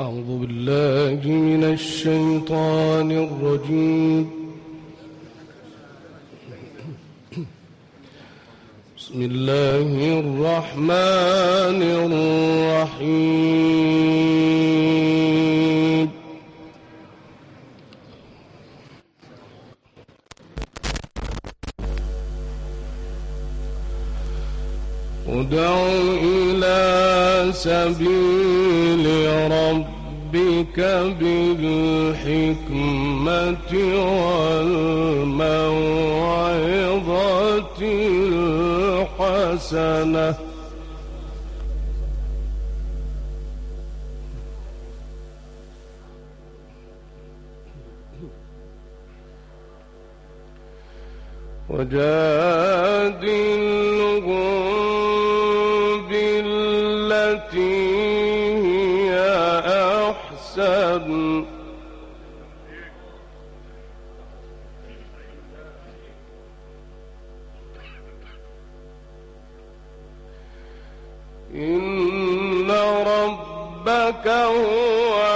أعوذ بالله من الشيطان الرجيم. بسم الله الرحمن الرحيم. ادع إلى سبيل ربك بالحكمة والموعظة الحسنة. وجادلهم ربك هو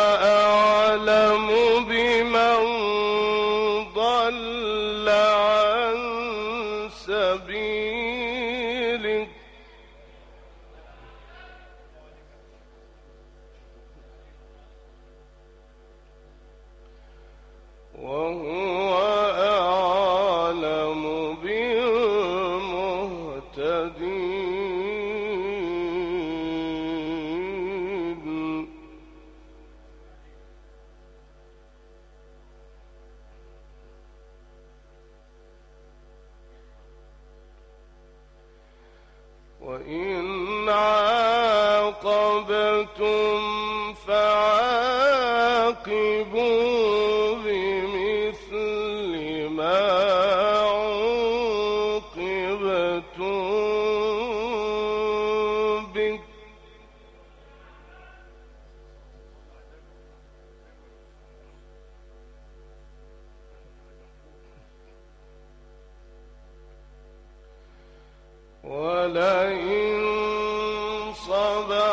ولئن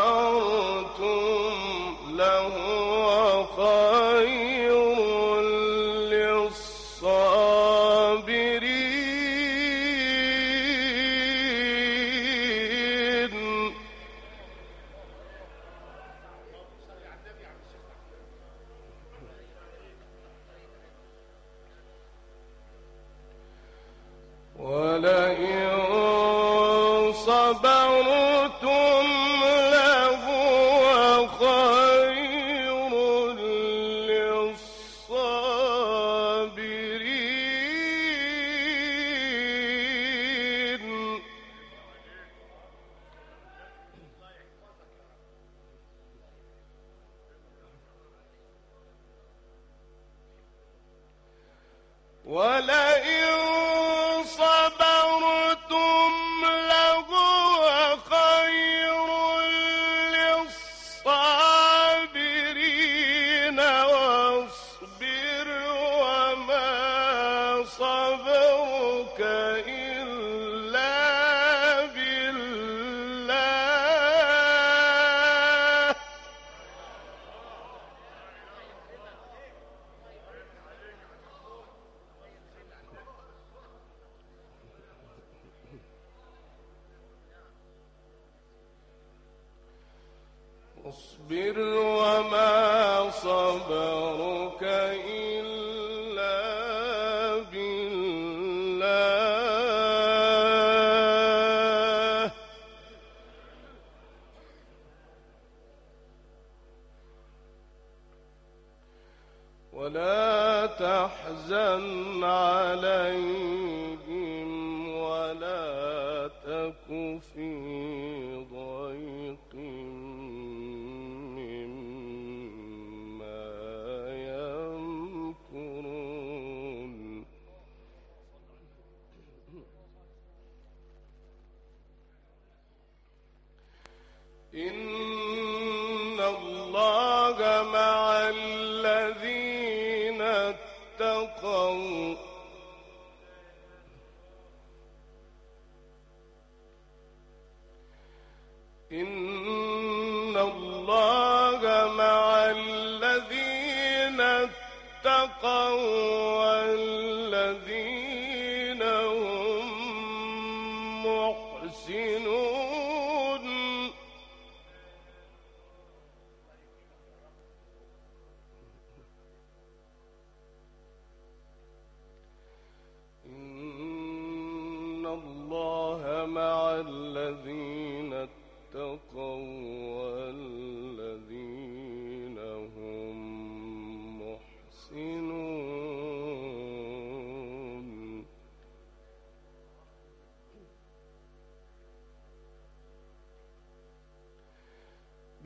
ولا تحزن عليهم ولا تك في ضيق إن الله مع الذين اتقوا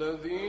الذين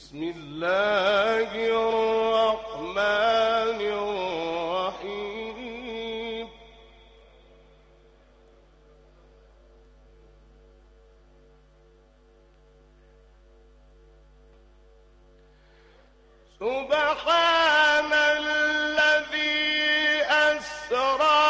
بسم الله الرحمن الرحيم. سبحان الذي أسرى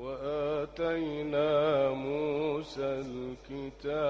وآتينا موسى الكتاب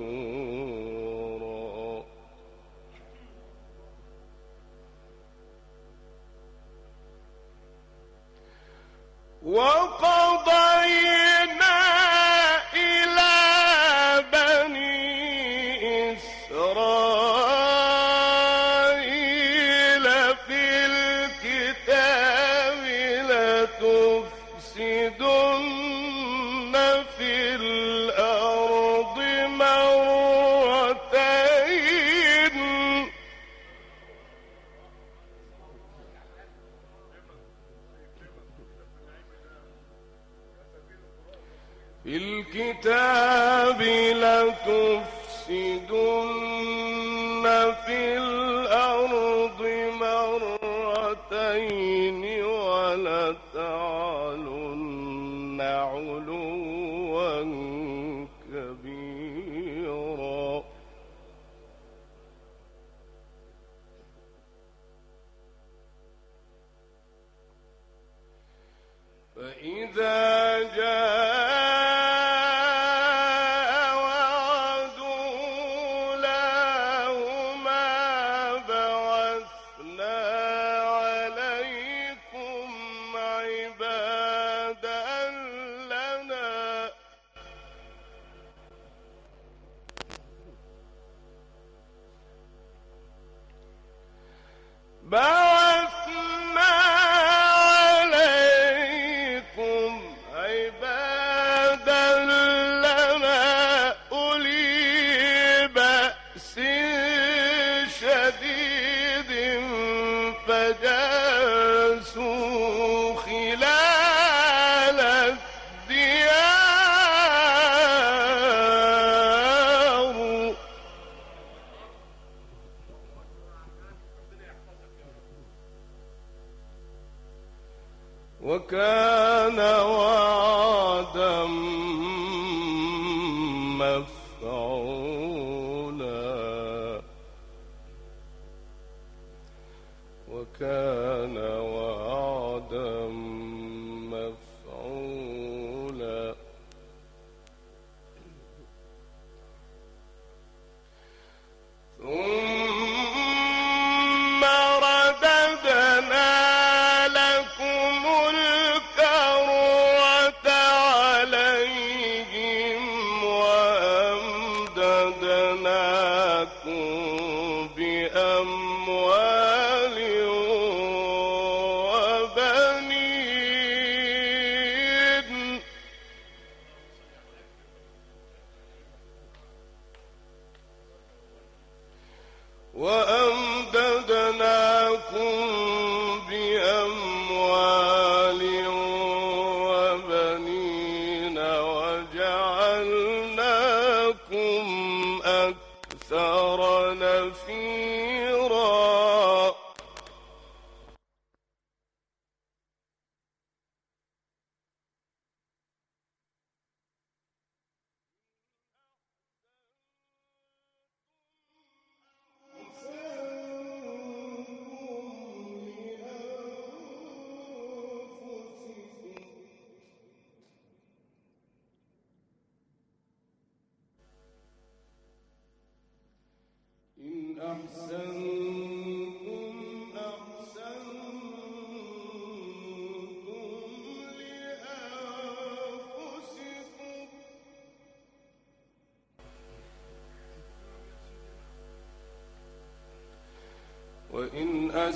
في الكتاب لتفسدن في الأرض. فجاسوا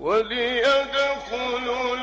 وليدخلوا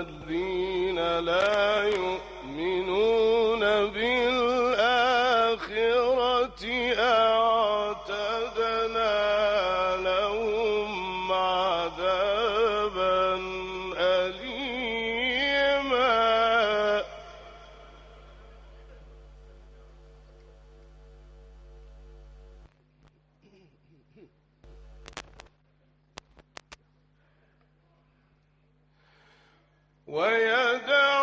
الذين لا يؤمنون ويدع